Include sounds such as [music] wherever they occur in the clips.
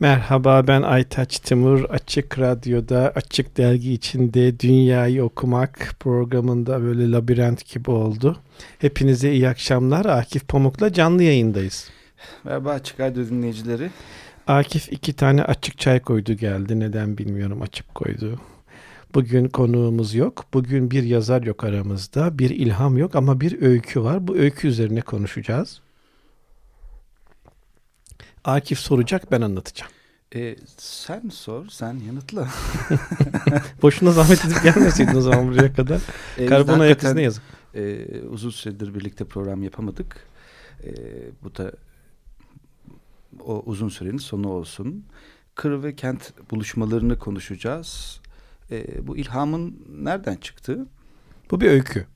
Merhaba ben Aytaç Timur. Açık Radyo'da Açık Dergi içinde Dünyayı Okumak programında böyle labirent gibi oldu. Hepinize iyi akşamlar. Akif Pamuk'la canlı yayındayız. Merhaba Açık Radyo dinleyicileri. Akif iki tane açık çay koydu geldi. Neden bilmiyorum açık koydu. Bugün konuğumuz yok. Bugün bir yazar yok aramızda. Bir ilham yok ama bir öykü var. Bu öykü üzerine konuşacağız. Akif soracak ben anlatacağım. E, sen sor, sen yanıtla. [laughs] Boşuna zahmet edip gelmeseydin o zaman buraya kadar. E, Karbon ayak izine yazık. E, uzun süredir birlikte program yapamadık. E, bu da o uzun sürenin sonu olsun. Kır ve kent buluşmalarını konuşacağız. E, bu ilhamın nereden çıktı? Bu bir öykü.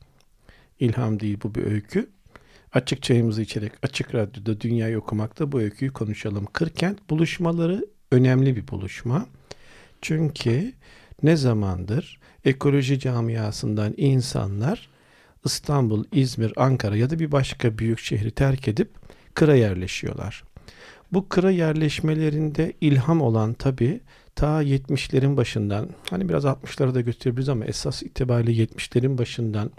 İlham değil bu bir öykü. Açık çayımızı içerek Açık Radyo'da Dünyayı Okumak'ta bu öyküyü konuşalım. Kırkent buluşmaları önemli bir buluşma. Çünkü ne zamandır ekoloji camiasından insanlar İstanbul, İzmir, Ankara ya da bir başka büyük şehri terk edip kıra yerleşiyorlar. Bu kıra yerleşmelerinde ilham olan tabi ta 70'lerin başından hani biraz 60'lara da götürebiliriz ama esas itibariyle 70'lerin başından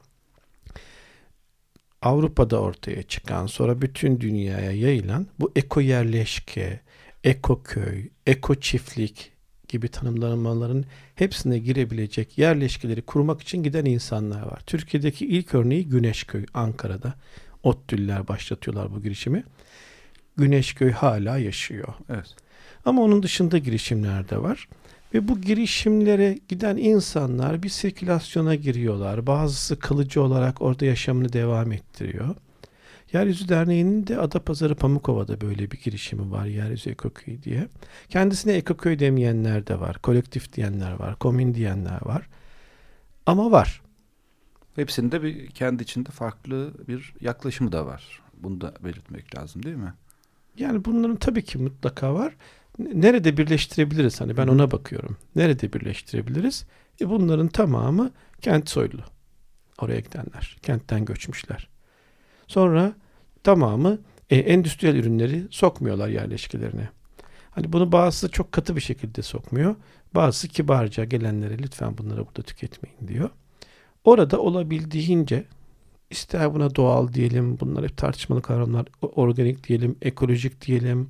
Avrupa'da ortaya çıkan sonra bütün dünyaya yayılan bu eko yerleşke, eko köy, eko çiftlik gibi tanımlamaların hepsine girebilecek yerleşkeleri kurmak için giden insanlar var. Türkiye'deki ilk örneği Güneşköy, Ankara'da. Ottüller başlatıyorlar bu girişimi. Güneşköy hala yaşıyor. Evet. Ama onun dışında girişimler de var. Ve bu girişimlere giden insanlar bir sirkülasyona giriyorlar. Bazısı kalıcı olarak orada yaşamını devam ettiriyor. Yeryüzü Derneği'nin de Adapazarı Pamukova'da böyle bir girişimi var. Yeryüzü Ekoköy diye. Kendisine Ekoköy demeyenler de var. Kolektif diyenler var. Komün diyenler var. Ama var. Hepsinde bir kendi içinde farklı bir yaklaşımı da var. Bunu da belirtmek lazım değil mi? Yani bunların tabii ki mutlaka var. Nerede birleştirebiliriz? Hani ben ona bakıyorum. Nerede birleştirebiliriz? E bunların tamamı kent soylu. Oraya gidenler. Kentten göçmüşler. Sonra tamamı e, endüstriyel ürünleri sokmuyorlar yerleşkelerine. Hani bunu bazısı çok katı bir şekilde sokmuyor. Bazısı kibarca gelenlere lütfen bunları burada tüketmeyin diyor. Orada olabildiğince ister buna doğal diyelim, bunlar hep tartışmalı kavramlar, organik diyelim, ekolojik diyelim,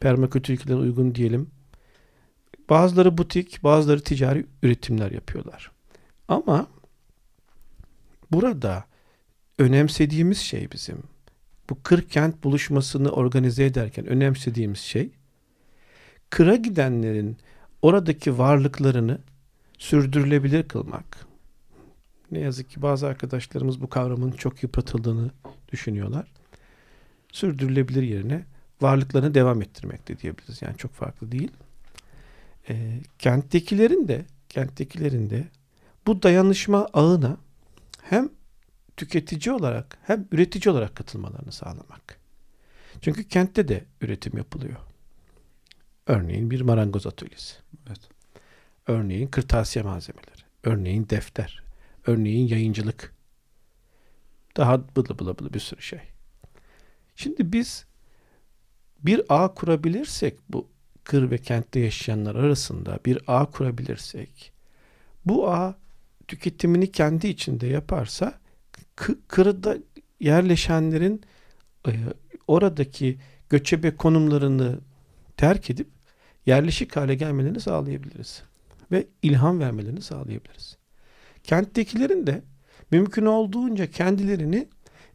permakültür ilkelerine uygun diyelim. Bazıları butik, bazıları ticari üretimler yapıyorlar. Ama burada önemsediğimiz şey bizim bu kır kent buluşmasını organize ederken önemsediğimiz şey kıra gidenlerin oradaki varlıklarını sürdürülebilir kılmak. Ne yazık ki bazı arkadaşlarımız bu kavramın çok yıpratıldığını düşünüyorlar. Sürdürülebilir yerine varlıklarını devam ettirmek de diyebiliriz. Yani çok farklı değil. E, kenttekilerin de kenttekilerin de bu dayanışma ağına hem tüketici olarak hem üretici olarak katılmalarını sağlamak. Çünkü kentte de üretim yapılıyor. Örneğin bir marangoz atölyesi. Evet. Örneğin kırtasiye malzemeleri. Örneğin defter. Örneğin yayıncılık. Daha bılı bılı bılı bir sürü şey. Şimdi biz bir ağ kurabilirsek bu kır ve kentte yaşayanlar arasında bir ağ kurabilirsek bu ağ tüketimini kendi içinde yaparsa kırda yerleşenlerin e, oradaki göçebe konumlarını terk edip yerleşik hale gelmelerini sağlayabiliriz. Ve ilham vermelerini sağlayabiliriz. Kenttekilerin de mümkün olduğunca kendilerini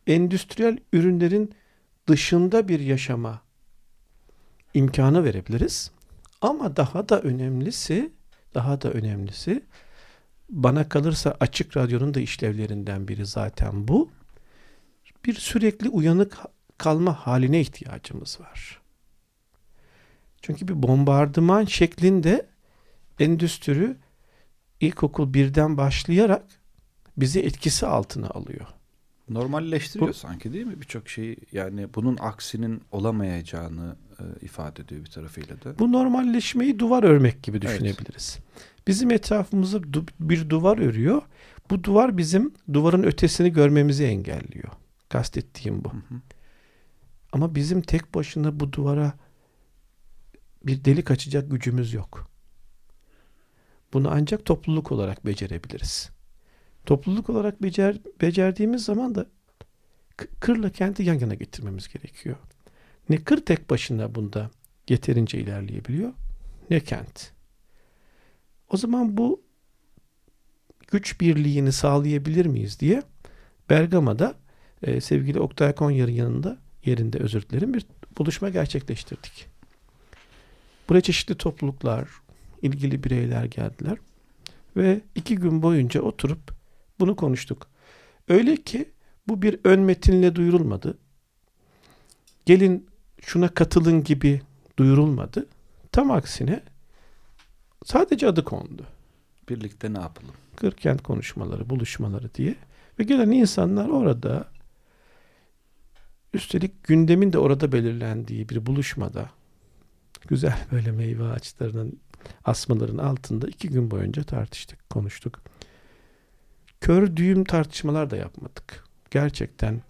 endüstriyel ürünlerin dışında bir yaşama imkanı verebiliriz. Ama daha da önemlisi, daha da önemlisi bana kalırsa açık radyonun da işlevlerinden biri zaten bu. Bir sürekli uyanık kalma haline ihtiyacımız var. Çünkü bir bombardıman şeklinde endüstri ilkokul birden başlayarak bizi etkisi altına alıyor. Normalleştiriyor bu, sanki değil mi birçok şeyi yani bunun aksinin olamayacağını e, ifade ediyor bir tarafıyla da. Bu normalleşmeyi duvar örmek gibi düşünebiliriz. Evet. Bizim etrafımızı du- bir duvar örüyor. Bu duvar bizim duvarın ötesini görmemizi engelliyor. Kastettiğim bu. Hı hı. Ama bizim tek başına bu duvara bir delik açacak gücümüz yok. Bunu ancak topluluk olarak becerebiliriz. Topluluk olarak becer, becerdiğimiz zaman da kırla kenti yan yana getirmemiz gerekiyor. Ne kır tek başına bunda yeterince ilerleyebiliyor ne kent. O zaman bu güç birliğini sağlayabilir miyiz diye Bergama'da e, sevgili Oktay Konyar'ın yanında yerinde özür dilerim bir buluşma gerçekleştirdik. Buraya çeşitli topluluklar, ilgili bireyler geldiler ve iki gün boyunca oturup bunu konuştuk. Öyle ki bu bir ön metinle duyurulmadı. Gelin şuna katılın gibi duyurulmadı. Tam aksine sadece adı kondu. Birlikte ne yapalım? Kırkent konuşmaları, buluşmaları diye. Ve gelen insanlar orada üstelik gündemin de orada belirlendiği bir buluşmada güzel böyle meyve ağaçlarının asmaların altında iki gün boyunca tartıştık, konuştuk. Kör düğüm tartışmalar da yapmadık. Gerçekten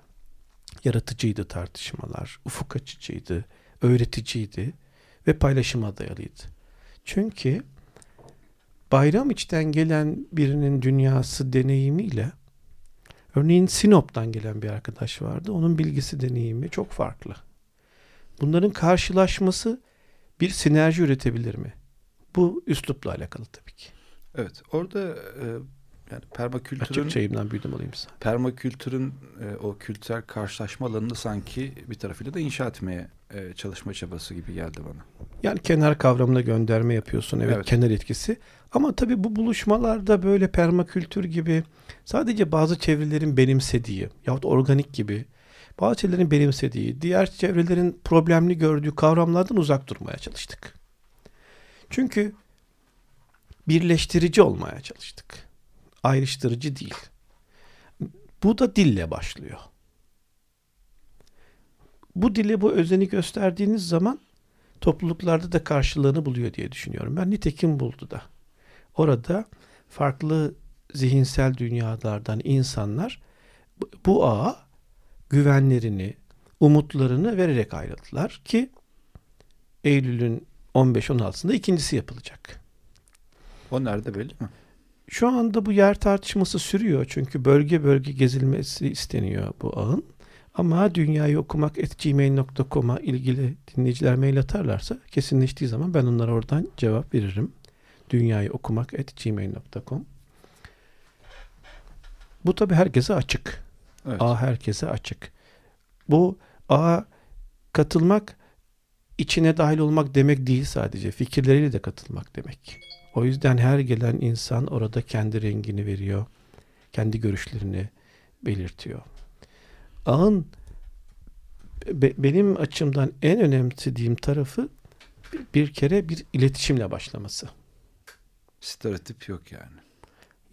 yaratıcıydı tartışmalar, ufuk açıcıydı, öğreticiydi ve paylaşıma dayalıydı. Çünkü bayram içten gelen birinin dünyası deneyimiyle örneğin Sinop'tan gelen bir arkadaş vardı. Onun bilgisi deneyimi çok farklı. Bunların karşılaşması bir sinerji üretebilir mi? Bu üslupla alakalı tabii ki. Evet. Orada e, yani permakültürün Açık çayımdan büyüdüm olayım sana. Permakültürün e, o kültürel karşılaşma alanını sanki bir tarafıyla da inşa etmeye e, çalışma çabası gibi geldi bana. Yani kenar kavramına gönderme yapıyorsun. Evet, evet. kenar etkisi. Ama tabii bu buluşmalarda böyle permakültür gibi sadece bazı çevrelerin benimsediği yahut organik gibi bazı çevrelerin benimsediği, diğer çevrelerin problemli gördüğü kavramlardan uzak durmaya çalıştık. Çünkü birleştirici olmaya çalıştık. Ayrıştırıcı değil. Bu da dille başlıyor. Bu dile bu özeni gösterdiğiniz zaman topluluklarda da karşılığını buluyor diye düşünüyorum. Ben nitekim buldu da. Orada farklı zihinsel dünyalardan insanlar bu ağa güvenlerini, umutlarını vererek ayrıldılar ki Eylül'ün 15-16'sında ikincisi yapılacak. O nerede belli mi? Şu anda bu yer tartışması sürüyor. Çünkü bölge bölge gezilmesi isteniyor bu ağın. Ama dünyayı okumak gmail.com'a ilgili dinleyiciler mail atarlarsa kesinleştiği zaman ben onlara oradan cevap veririm. Dünyayı okumak gmail.com Bu tabi herkese açık. Evet. A herkese açık. Bu A katılmak içine dahil olmak demek değil sadece. Fikirleriyle de katılmak demek. O yüzden her gelen insan orada kendi rengini veriyor. Kendi görüşlerini belirtiyor. Ağın be, benim açımdan en önemsediğim tarafı bir, bir kere bir iletişimle başlaması. Stereotip yok yani.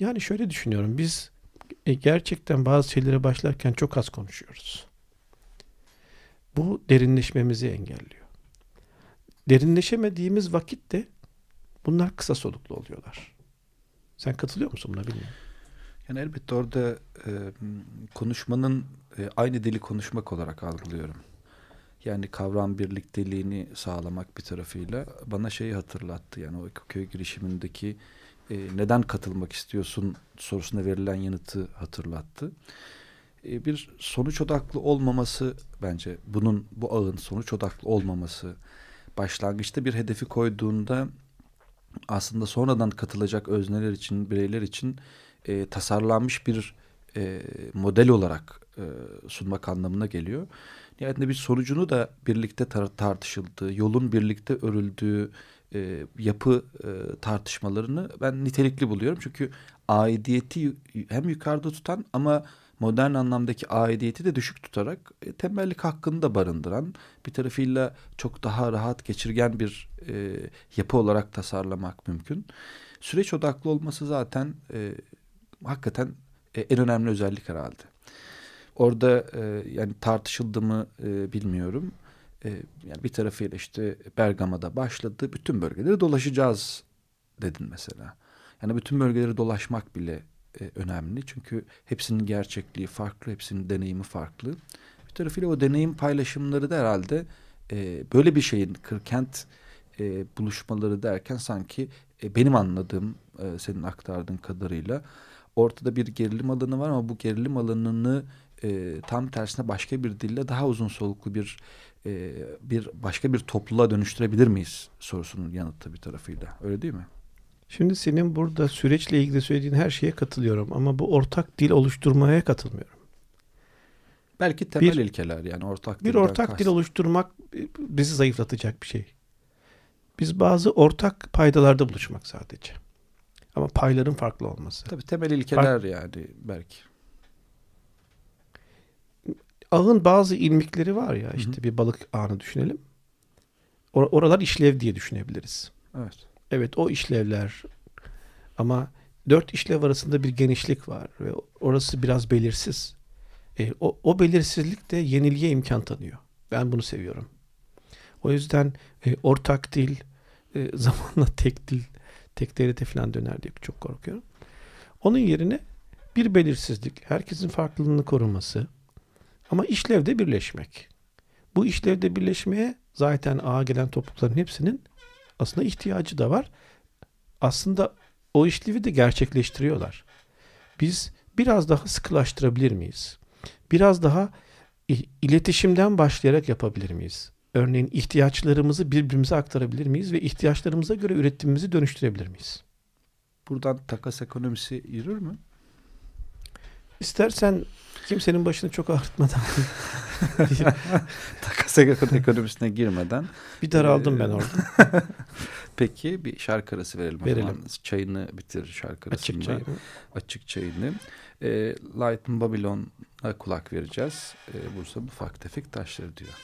Yani şöyle düşünüyorum. Biz e, gerçekten bazı şeylere başlarken çok az konuşuyoruz. Bu derinleşmemizi engelliyor. Derinleşemediğimiz vakitte bunlar kısa soluklu oluyorlar. Sen katılıyor musun buna bilmiyorum. Yani elbette orada e, konuşmanın e, aynı dili konuşmak olarak algılıyorum. Yani kavram birlikteliğini sağlamak bir tarafıyla bana şeyi hatırlattı. Yani o köy girişimindeki e, neden katılmak istiyorsun sorusuna verilen yanıtı hatırlattı. E, bir sonuç odaklı olmaması bence bunun bu ağın sonuç odaklı olmaması başlangıçta bir hedefi koyduğunda aslında sonradan katılacak özneler için bireyler için e, tasarlanmış bir e, model olarak e, sunmak anlamına geliyor. Nihayetinde bir sonucunu da birlikte tar tartışıldığı, yolun birlikte örüldüğü e, yapı e, tartışmalarını ben nitelikli buluyorum. Çünkü aidiyeti hem yukarıda tutan ama modern anlamdaki aidiyeti de düşük tutarak e, tembellik hakkını da barındıran bir tarafıyla çok daha rahat geçirgen bir e, yapı olarak tasarlamak mümkün. Süreç odaklı olması zaten e, hakikaten e, en önemli özellik herhalde. Orada e, yani tartışıldı mı e, bilmiyorum. E, yani bir tarafıyla işte Bergama'da başladı. Bütün bölgeleri dolaşacağız dedin mesela. Yani bütün bölgeleri dolaşmak bile e, önemli. Çünkü hepsinin gerçekliği farklı, hepsinin deneyimi farklı. Bir tarafıyla o deneyim paylaşımları da herhalde e, böyle bir şeyin kırkent e, buluşmaları derken sanki benim anladığım senin aktardığın kadarıyla ortada bir gerilim alanı var ama bu gerilim alanını tam tersine başka bir dille daha uzun soluklu bir e, bir başka bir topluluğa dönüştürebilir miyiz sorusunun yanıtı bir tarafıyla. Öyle değil mi? Şimdi senin burada süreçle ilgili söylediğin her şeye katılıyorum ama bu ortak dil oluşturmaya katılmıyorum. Belki temel bir, ilkeler yani ortak Bir ortak kast. dil oluşturmak bizi zayıflatacak bir şey. Biz bazı ortak paydalarda buluşmak sadece. Ama payların farklı olması. Tabii temel ilkeler Fark... yani belki. Ağın bazı ilmikleri var ya işte Hı-hı. bir balık ağını düşünelim. Or- oralar işlev diye düşünebiliriz. Evet. Evet o işlevler ama dört işlev arasında bir genişlik var ve orası biraz belirsiz. E, o, o belirsizlik de yeniliğe imkan tanıyor. Ben bunu seviyorum. O yüzden e, ortak dil, e, [laughs] zamanla tek dil, tek devlete falan döner diye çok korkuyorum. Onun yerine bir belirsizlik, herkesin farklılığını koruması ama işlevde birleşmek. Bu işlevde birleşmeye zaten ağa gelen toplulukların hepsinin aslında ihtiyacı da var. Aslında o işlevi de gerçekleştiriyorlar. Biz biraz daha sıkılaştırabilir miyiz? Biraz daha iletişimden başlayarak yapabilir miyiz? Örneğin ihtiyaçlarımızı birbirimize aktarabilir miyiz ve ihtiyaçlarımıza göre üretimimizi dönüştürebilir miyiz? Buradan takas ekonomisi yürür mü? İstersen kimsenin başını çok ağrıtmadan [laughs] takas ekonomisine girmeden bir daraldım e, ben orada. [laughs] Peki bir şarkı arası verelim. Verelim. Çayını bitir şarkı arasında. Açık çayını. Açık çayını. E, Light Babylon'a kulak vereceğiz. E, Bursa'nın ufak tefek taşları diyor.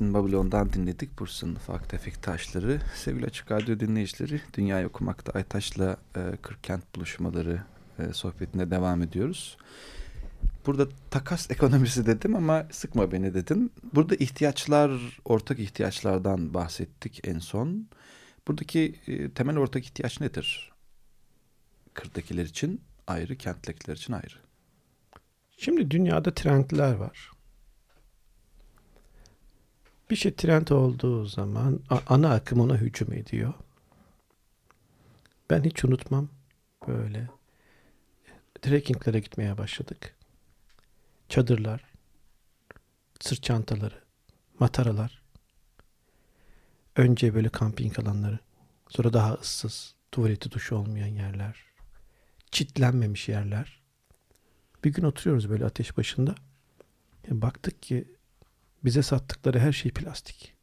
İn Babylon'dan dinledik Bursa'nın ufak tefek taşları. Sevgili Açık Radyo dinleyicileri, Dünyayı Okumak'ta Aytaş'la e, Kırkent buluşmaları e, sohbetine devam ediyoruz. Burada takas ekonomisi dedim ama sıkma beni dedin. Burada ihtiyaçlar, ortak ihtiyaçlardan bahsettik en son. Buradaki e, temel ortak ihtiyaç nedir? Kırdakiler için ayrı, kenttekiler için ayrı. Şimdi dünyada trendler var. Bir şey trend olduğu zaman ana akım ona hücum ediyor. Ben hiç unutmam böyle trekkinglere gitmeye başladık. Çadırlar, sırt çantaları, mataralar. Önce böyle kamping alanları, sonra daha ıssız, tuvaleti duşu olmayan yerler, çitlenmemiş yerler. Bir gün oturuyoruz böyle ateş başında. Baktık ki bize sattıkları her şey plastik.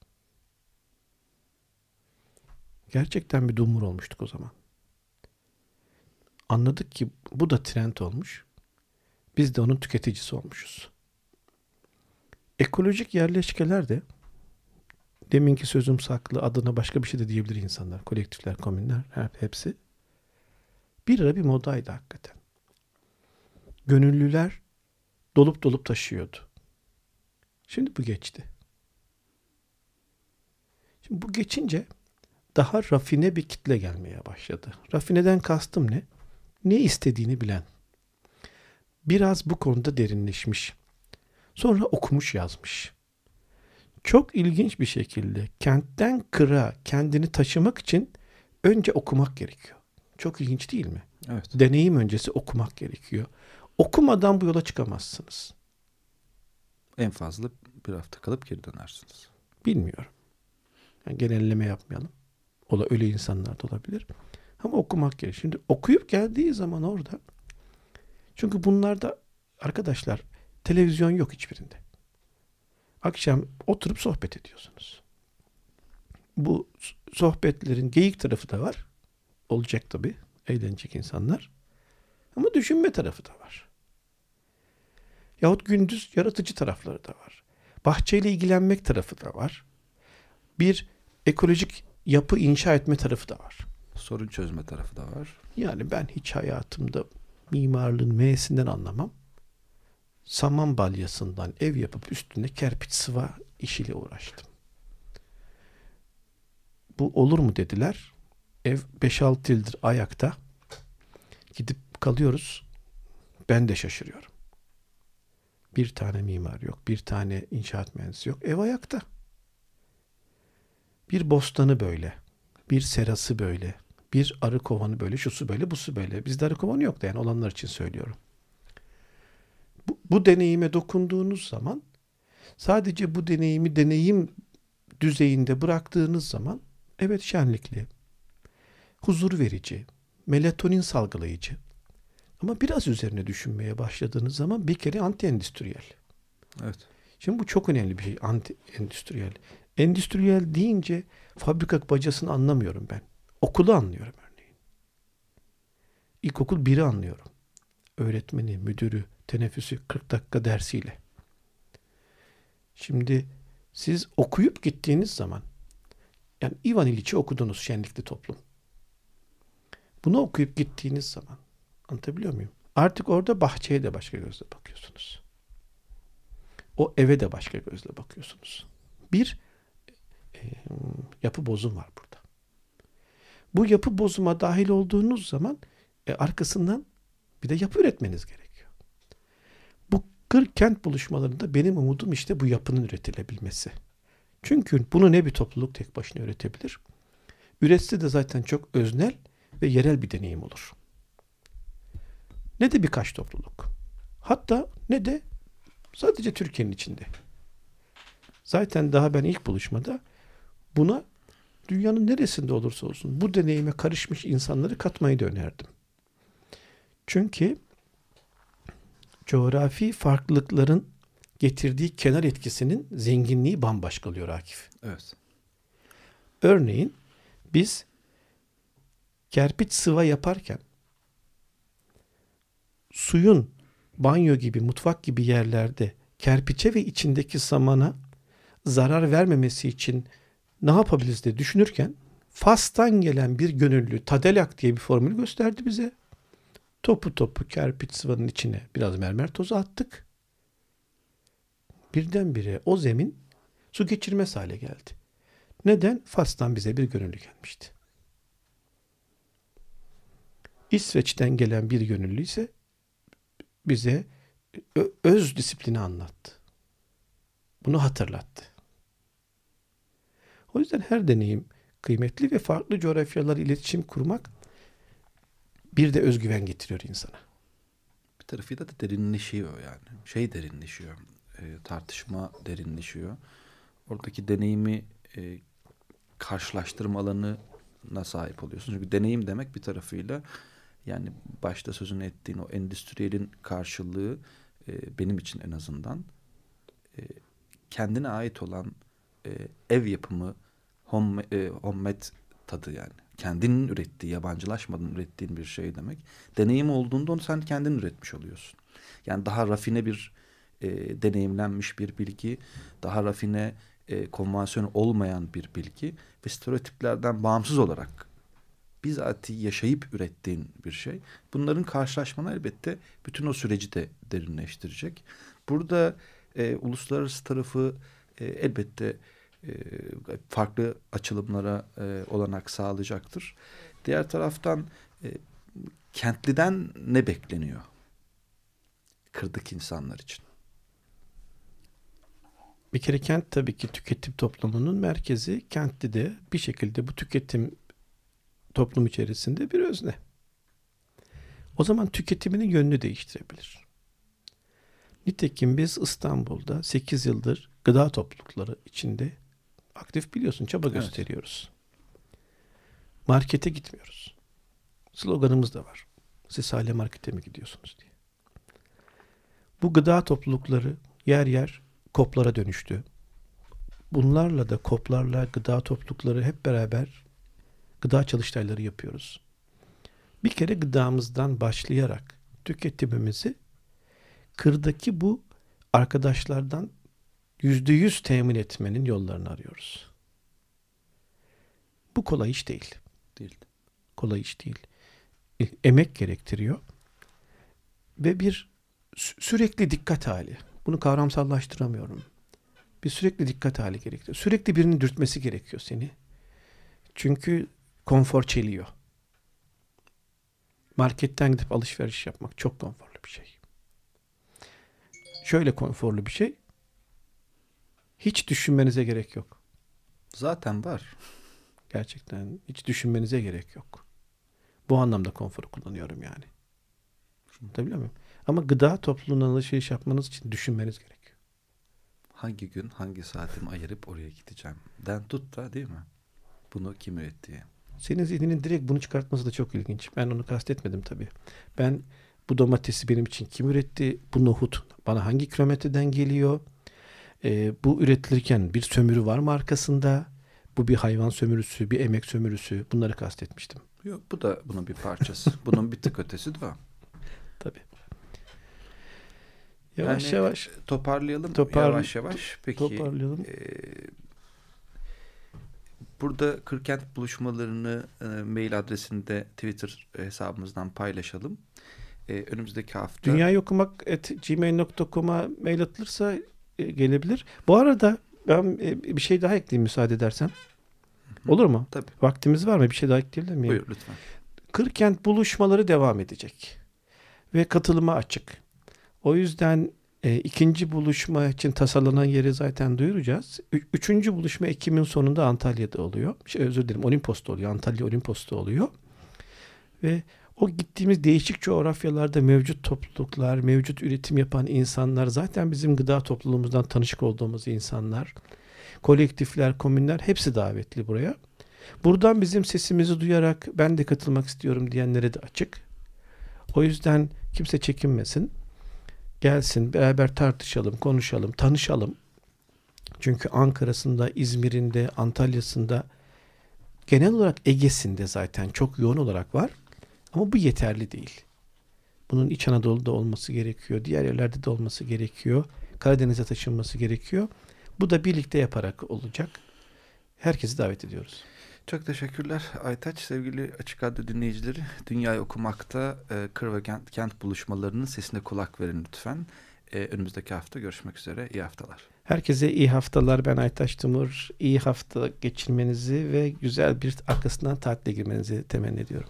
Gerçekten bir dumur olmuştuk o zaman. Anladık ki bu da trend olmuş. Biz de onun tüketicisi olmuşuz. Ekolojik yerleşkeler de deminki sözüm saklı adına başka bir şey de diyebilir insanlar. Kolektifler, komünler hepsi. Bir ara bir modaydı hakikaten. Gönüllüler dolup dolup taşıyordu. Şimdi bu geçti. Şimdi bu geçince daha rafine bir kitle gelmeye başladı. Rafineden kastım ne? Ne istediğini bilen. Biraz bu konuda derinleşmiş. Sonra okumuş yazmış. Çok ilginç bir şekilde kentten kıra kendini taşımak için önce okumak gerekiyor. Çok ilginç değil mi? Evet. Deneyim öncesi okumak gerekiyor. Okumadan bu yola çıkamazsınız. En fazla bir hafta kalıp geri dönersiniz. Bilmiyorum. Yani genelleme yapmayalım. O da öyle insanlar da olabilir. Ama okumak gerekiyor. Şimdi okuyup geldiği zaman orada çünkü bunlarda arkadaşlar televizyon yok hiçbirinde. Akşam oturup sohbet ediyorsunuz. Bu sohbetlerin geyik tarafı da var. Olacak tabii. Eğlenecek insanlar. Ama düşünme tarafı da var. Yahut gündüz yaratıcı tarafları da var. Bahçeyle ilgilenmek tarafı da var. Bir ekolojik yapı inşa etme tarafı da var. Sorun çözme tarafı da var. Yani ben hiç hayatımda mimarlığın M'sinden anlamam. Saman balyasından ev yapıp üstünde kerpiç sıva işiyle uğraştım. Bu olur mu dediler. Ev 5-6 yıldır ayakta. Gidip kalıyoruz. Ben de şaşırıyorum. Bir tane mimar yok. Bir tane inşaat mühendisi yok. Ev ayakta. Bir bostanı böyle. Bir serası böyle. Bir arı kovanı böyle. Şu su böyle. Bu su böyle. Bizde arı kovanı yok da yani olanlar için söylüyorum. Bu, bu deneyime dokunduğunuz zaman sadece bu deneyimi deneyim düzeyinde bıraktığınız zaman evet şenlikli, huzur verici, melatonin salgılayıcı, ama biraz üzerine düşünmeye başladığınız zaman bir kere anti endüstriyel. Evet. Şimdi bu çok önemli bir şey anti endüstriyel. Endüstriyel deyince fabrika bacasını anlamıyorum ben. Okulu anlıyorum örneğin. İlkokul biri anlıyorum. Öğretmeni, müdürü, teneffüsü 40 dakika dersiyle. Şimdi siz okuyup gittiğiniz zaman yani Ivan İliç'i okudunuz Şenlikli Toplum. Bunu okuyup gittiğiniz zaman Anlatabiliyor muyum? Artık orada bahçeye de başka gözle bakıyorsunuz. O eve de başka gözle bakıyorsunuz. Bir e, yapı bozum var burada. Bu yapı bozuma dahil olduğunuz zaman e, arkasından bir de yapı üretmeniz gerekiyor. Bu 40 kent buluşmalarında benim umudum işte bu yapının üretilebilmesi. Çünkü bunu ne bir topluluk tek başına üretebilir. Üretse de zaten çok öznel ve yerel bir deneyim olur ne de birkaç topluluk. Hatta ne de sadece Türkiye'nin içinde. Zaten daha ben ilk buluşmada buna dünyanın neresinde olursa olsun bu deneyime karışmış insanları katmayı da önerdim. Çünkü coğrafi farklılıkların getirdiği kenar etkisinin zenginliği bambaşka oluyor Akif. Evet. Örneğin biz kerpiç sıva yaparken suyun banyo gibi, mutfak gibi yerlerde kerpiçe ve içindeki samana zarar vermemesi için ne yapabiliriz diye düşünürken Fas'tan gelen bir gönüllü Tadelak diye bir formül gösterdi bize. Topu topu kerpiç sıvanın içine biraz mermer tozu attık. Birdenbire o zemin su geçirmez hale geldi. Neden? Fas'tan bize bir gönüllü gelmişti. İsveç'ten gelen bir gönüllü ise bize öz disiplini anlattı. Bunu hatırlattı. O yüzden her deneyim kıymetli ve farklı coğrafyalarla iletişim kurmak bir de özgüven getiriyor insana. Bir tarafıyla da derinleşiyor yani. Şey derinleşiyor. E, tartışma derinleşiyor. Oradaki deneyimi e, karşılaştırma alanına sahip oluyorsun. Çünkü deneyim demek bir tarafıyla yani başta sözünü ettiğin o endüstriyelin karşılığı e, benim için en azından e, kendine ait olan e, ev yapımı home, e, homemade tadı yani. Kendinin ürettiği, yabancılaşmadan ürettiğin bir şey demek. Deneyim olduğunda onu sen kendin üretmiş oluyorsun. Yani daha rafine bir e, deneyimlenmiş bir bilgi, daha rafine e, konvansiyon olmayan bir bilgi ve stereotiplerden bağımsız olarak bizatihi yaşayıp ürettiğin bir şey. Bunların karşılaşmanı elbette bütün o süreci de derinleştirecek. Burada e, uluslararası tarafı e, elbette e, farklı açılımlara e, olanak sağlayacaktır. Diğer taraftan e, kentliden ne bekleniyor? Kırdık insanlar için. Bir kere kent tabii ki tüketim toplumunun merkezi. Kentli de bir şekilde bu tüketim toplum içerisinde bir özne. O zaman tüketiminin yönünü değiştirebilir. Nitekim biz İstanbul'da 8 yıldır gıda toplulukları içinde aktif biliyorsun çaba evet. gösteriyoruz. Markete gitmiyoruz. Sloganımız da var. Siz hala markete mi gidiyorsunuz diye. Bu gıda toplulukları yer yer koplara dönüştü. Bunlarla da koplarla gıda toplulukları hep beraber gıda çalıştayları yapıyoruz. Bir kere gıdamızdan başlayarak tüketimimizi kırdaki bu arkadaşlardan yüzde yüz temin etmenin yollarını arıyoruz. Bu kolay iş değil. Değil. Kolay iş değil. E, emek gerektiriyor. Ve bir sürekli dikkat hali. Bunu kavramsallaştıramıyorum. Bir sürekli dikkat hali gerekiyor. Sürekli birinin dürtmesi gerekiyor seni. Çünkü konfor çeliyor. Marketten gidip alışveriş yapmak çok konforlu bir şey. Şöyle konforlu bir şey. Hiç düşünmenize gerek yok. Zaten var. Gerçekten hiç düşünmenize gerek yok. Bu anlamda konforu kullanıyorum yani. Anlatabiliyor muyum? Ama gıda topluluğundan alışveriş yapmanız için düşünmeniz gerekiyor. Hangi gün hangi saatimi ayırıp oraya gideceğim? Den tut da değil mi? Bunu kim üretti? Senin zihninin direkt bunu çıkartması da çok ilginç. Ben onu kastetmedim tabii. Ben bu domatesi benim için kim üretti? Bu nohut bana hangi kilometreden geliyor? E, bu üretilirken bir sömürü var mı arkasında? Bu bir hayvan sömürüsü, bir emek sömürüsü. Bunları kastetmiştim. Yok bu da bunun bir parçası. [laughs] bunun bir tık ötesi de o. Tabii. Yavaş yani, yavaş. Toparlayalım. Topar, yavaş yavaş. Peki. Toparlayalım. E, burada Kırkent buluşmalarını e, mail adresinde Twitter hesabımızdan paylaşalım. E, önümüzdeki hafta. Dünyayı okumak gmail.com'a mail atılırsa e, gelebilir. Bu arada ben e, bir şey daha ekleyeyim müsaade edersen. Olur mu? Tabii. Vaktimiz var mı? Bir şey daha ekleyebilir miyim? Buyur lütfen. Kırkent buluşmaları devam edecek. Ve katılıma açık. O yüzden e, ikinci buluşma için tasarlanan yeri zaten duyuracağız. Ü- üçüncü buluşma Ekim'in sonunda Antalya'da oluyor. Şey, özür dilerim Olimpos'ta oluyor. Antalya Olimpos'ta oluyor. Ve o gittiğimiz değişik coğrafyalarda mevcut topluluklar, mevcut üretim yapan insanlar, zaten bizim gıda topluluğumuzdan tanışık olduğumuz insanlar, kolektifler, komünler hepsi davetli buraya. Buradan bizim sesimizi duyarak ben de katılmak istiyorum diyenlere de açık. O yüzden kimse çekinmesin. Gelsin beraber tartışalım, konuşalım, tanışalım. Çünkü Ankara'sında, İzmir'inde, Antalya'sında genel olarak Ege'sinde zaten çok yoğun olarak var. Ama bu yeterli değil. Bunun İç Anadolu'da olması gerekiyor. Diğer yerlerde de olması gerekiyor. Karadeniz'e taşınması gerekiyor. Bu da birlikte yaparak olacak. Herkesi davet ediyoruz. Çok teşekkürler Aytaç. Sevgili Açık Radyo dinleyicileri, Dünyayı Okumak'ta e, kır ve kent, kent buluşmalarının sesine kulak verin lütfen. E, önümüzdeki hafta görüşmek üzere. İyi haftalar. Herkese iyi haftalar. Ben Aytaç Timur. İyi hafta geçirmenizi ve güzel bir arkasından tatile girmenizi temenni ediyorum.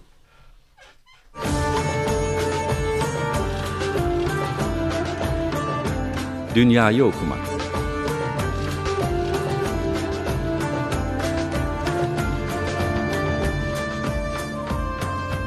Dünyayı okumak.